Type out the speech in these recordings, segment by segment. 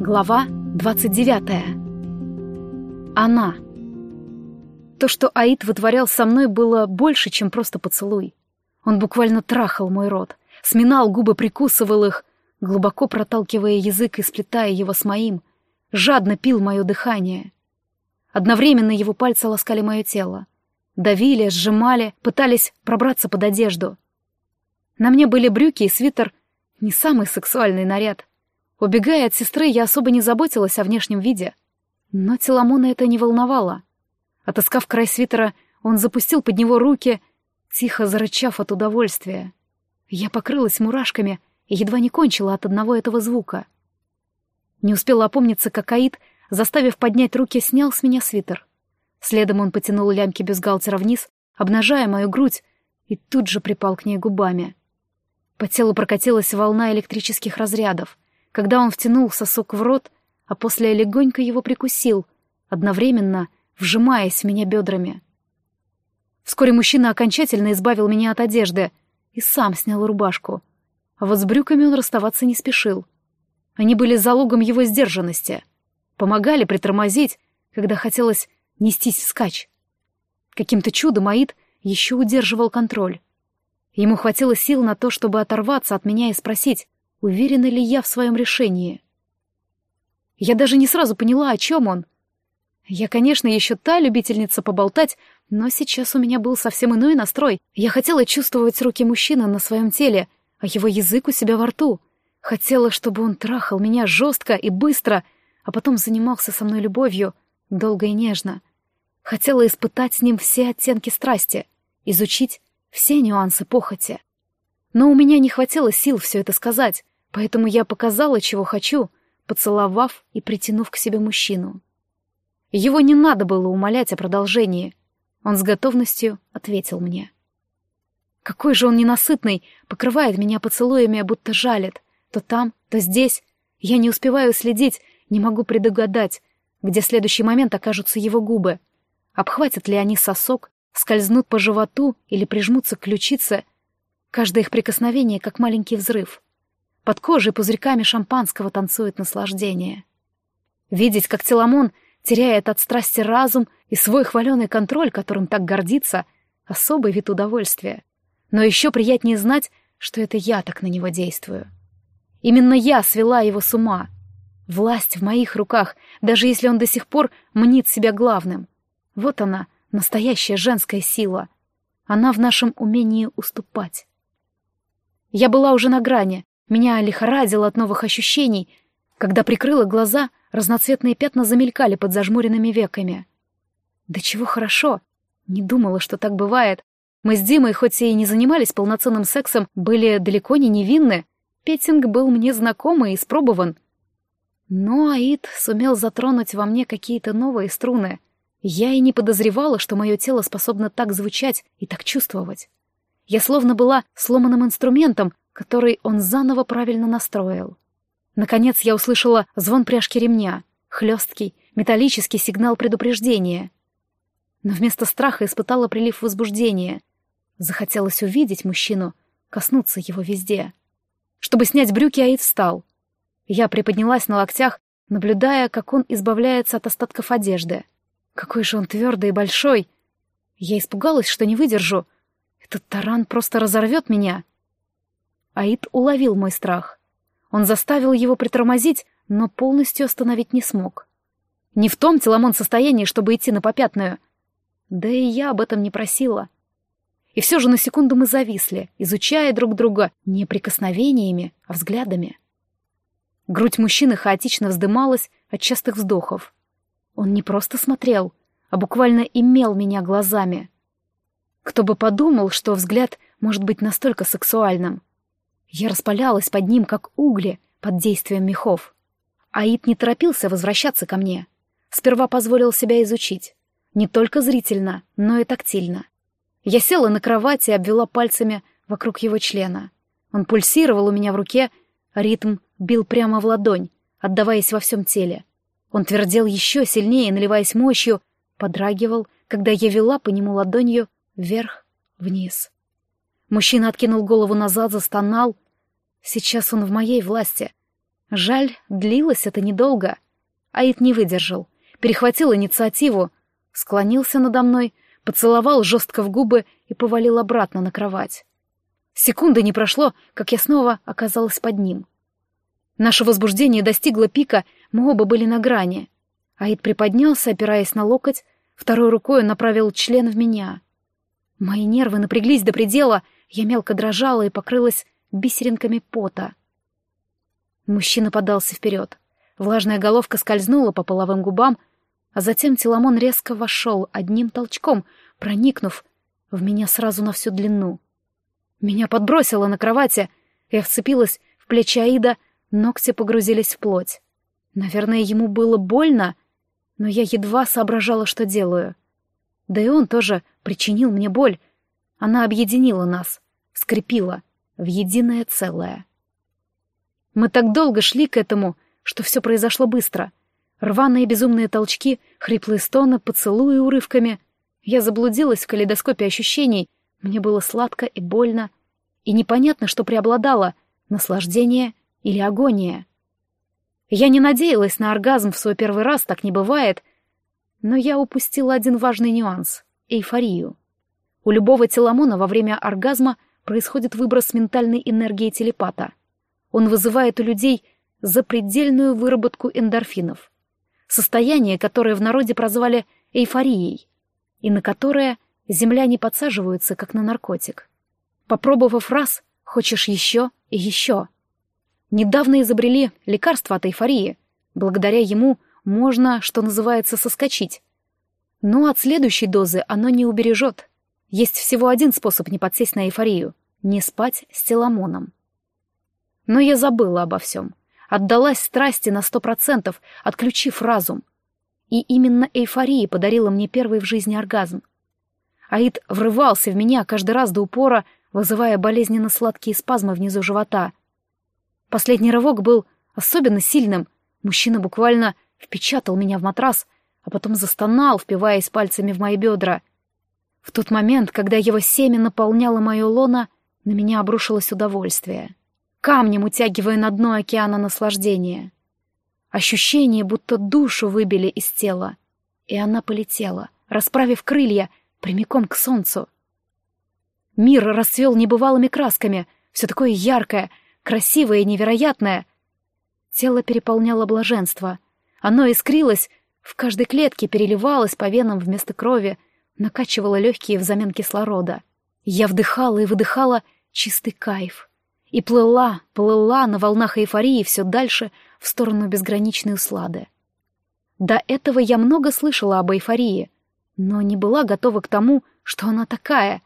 Глава 29. Она. То, что Аид вытворял со мной, было больше, чем просто поцелуй. Он буквально трахал мой рот, сминал губы, прикусывал их, глубоко проталкивая язык и сплетая его с моим, жадно пил мое дыхание. Одновременно его пальцы ласкали мое тело. Давили, сжимали, пытались пробраться под одежду. На мне были брюки и свитер, не самый сексуальный наряд — Убегая от сестры, я особо не заботилась о внешнем виде. Но Теламона это не волновало. Отыскав край свитера, он запустил под него руки, тихо зарычав от удовольствия. Я покрылась мурашками и едва не кончила от одного этого звука. Не успела опомниться, как Аид, заставив поднять руки, снял с меня свитер. Следом он потянул лямки бюстгальтера вниз, обнажая мою грудь, и тут же припал к ней губами. По телу прокатилась волна электрических разрядов — когда он втянул сосок в рот, а после легонько его прикусил, одновременно вжимаясь в меня бедрами. Вскоре мужчина окончательно избавил меня от одежды и сам снял рубашку, а вот с брюками он расставаться не спешил. Они были залогом его сдержанности, помогали притормозить, когда хотелось нестись вскачь. Каким-то чудом Аид еще удерживал контроль. Ему хватило сил на то, чтобы оторваться от меня и спросить, уверена ли я в своем решении. Я даже не сразу поняла, о чем он. Я, конечно, еще та любительница поболтать, но сейчас у меня был совсем иной настрой. Я хотела чувствовать руки мужчины на своем теле, а его язык у себя во рту. Хотела, чтобы он трахал меня жестко и быстро, а потом занимался со мной любовью, долго и нежно. Хотела испытать с ним все оттенки страсти, изучить все нюансы похоти. Но у меня не хватило сил все это сказать. Поэтому я показала, чего хочу, поцеловав и притянув к себе мужчину. Его не надо было умолять о продолжении. Он с готовностью ответил мне. Какой же он ненасытный, покрывает меня поцелуями, будто жалит. То там, то здесь. Я не успеваю следить, не могу предугадать, где в следующий момент окажутся его губы. Обхватят ли они сосок, скользнут по животу или прижмутся к ключице. Каждое их прикосновение, как маленький взрыв. Под кожей пузырьками шампанского танцует наслаждение. Видеть, как Теламон теряет от страсти разум и свой хваленый контроль, которым так гордится, особый вид удовольствия. Но еще приятнее знать, что это я так на него действую. Именно я свела его с ума. Власть в моих руках, даже если он до сих пор мнит себя главным. Вот она, настоящая женская сила. Она в нашем умении уступать. Я была уже на грани, меня лихорадило от новых ощущений. Когда прикрыла глаза, разноцветные пятна замелькали под зажмуренными веками. Да чего хорошо. Не думала, что так бывает. Мы с Димой, хоть и не занимались полноценным сексом, были далеко не невинны. Петинг был мне знаком и испробован. Но Аид сумел затронуть во мне какие-то новые струны. Я и не подозревала, что мое тело способно так звучать и так чувствовать. Я словно была сломанным инструментом, который он заново правильно настроил. Наконец я услышала звон пряжки ремня, хлесткий, металлический сигнал предупреждения. Но вместо страха испытала прилив возбуждения. Захотелось увидеть мужчину, коснуться его везде. Чтобы снять брюки, Аид встал. Я приподнялась на локтях, наблюдая, как он избавляется от остатков одежды. Какой же он твердый и большой! Я испугалась, что не выдержу. Этот таран просто разорвет меня. Аид уловил мой страх. Он заставил его притормозить, но полностью остановить не смог. Не в том Теламон состоянии, чтобы идти на попятную. Да и я об этом не просила. И все же на секунду мы зависли, изучая друг друга не прикосновениями, а взглядами. Грудь мужчины хаотично вздымалась от частых вздохов. Он не просто смотрел, а буквально имел меня глазами. Кто бы подумал, что взгляд может быть настолько сексуальным. Я распалялась под ним, как угли, под действием мехов. Аид не торопился возвращаться ко мне. Сперва позволил себя изучить. Не только зрительно, но и тактильно. Я села на кровати и обвела пальцами вокруг его члена. Он пульсировал у меня в руке, ритм бил прямо в ладонь, отдаваясь во всем теле. Он твердел еще сильнее, наливаясь мощью, подрагивал, когда я вела по нему ладонью вверх-вниз. Мужчина откинул голову назад, застонал, Сейчас он в моей власти. Жаль, длилось это недолго. Аид не выдержал, перехватил инициативу, склонился надо мной, поцеловал жестко в губы и повалил обратно на кровать. Секунды не прошло, как я снова оказалась под ним. Наше возбуждение достигло пика, мы оба были на грани. Аид приподнялся, опираясь на локоть, второй рукой направил член в меня. Мои нервы напряглись до предела, я мелко дрожала и покрылась бисеринками пота. Мужчина подался вперед. Влажная головка скользнула по половым губам, а затем Теламон резко вошел одним толчком, проникнув в меня сразу на всю длину. Меня подбросило на кровати, я вцепилась в плечи Аида, ногти погрузились в плоть. Наверное, ему было больно, но я едва соображала, что делаю. Да и он тоже причинил мне боль. Она объединила нас, скрепила в единое целое. Мы так долго шли к этому, что все произошло быстро. Рваные безумные толчки, хриплые стоны, поцелуи урывками. Я заблудилась в калейдоскопе ощущений. Мне было сладко и больно. И непонятно, что преобладало — наслаждение или агония. Я не надеялась на оргазм в свой первый раз, так не бывает. Но я упустила один важный нюанс — эйфорию. У любого теламона во время оргазма происходит выброс ментальной энергии телепата. Он вызывает у людей запредельную выработку эндорфинов. Состояние, которое в народе прозвали эйфорией, и на которое земляне подсаживаются, как на наркотик. Попробовав раз, хочешь еще и еще. Недавно изобрели лекарство от эйфории. Благодаря ему можно, что называется, соскочить. Но от следующей дозы оно не убережет. Есть всего один способ не подсесть на эйфорию — не спать с теламоном. Но я забыла обо всем. Отдалась страсти на сто процентов, отключив разум. И именно эйфория подарила мне первый в жизни оргазм. Аид врывался в меня каждый раз до упора, вызывая болезненно сладкие спазмы внизу живота — Последний рывок был особенно сильным. Мужчина буквально впечатал меня в матрас, а потом застонал, впиваясь пальцами в мои бедра. В тот момент, когда его семя наполняло мое лоно, на меня обрушилось удовольствие. Камнем утягивая на дно океана наслаждения. Ощущение, будто душу выбили из тела. И она полетела, расправив крылья, прямиком к солнцу. Мир расцвел небывалыми красками, все такое яркое — красивое и невероятное. Тело переполняло блаженство. Оно искрилось, в каждой клетке переливалось по венам вместо крови, накачивало легкие взамен кислорода. Я вдыхала и выдыхала чистый кайф. И плыла, плыла на волнах эйфории все дальше в сторону безграничной услады. До этого я много слышала об эйфории, но не была готова к тому, что она такая.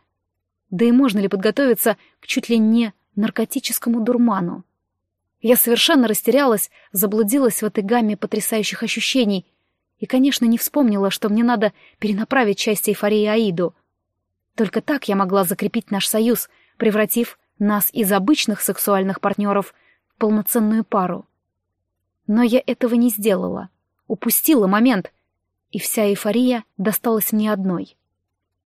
Да и можно ли подготовиться к чуть ли не наркотическому дурману. Я совершенно растерялась, заблудилась в этой гамме потрясающих ощущений и, конечно, не вспомнила, что мне надо перенаправить часть эйфории Аиду. Только так я могла закрепить наш союз, превратив нас из обычных сексуальных партнеров в полноценную пару. Но я этого не сделала, упустила момент, и вся эйфория досталась мне одной.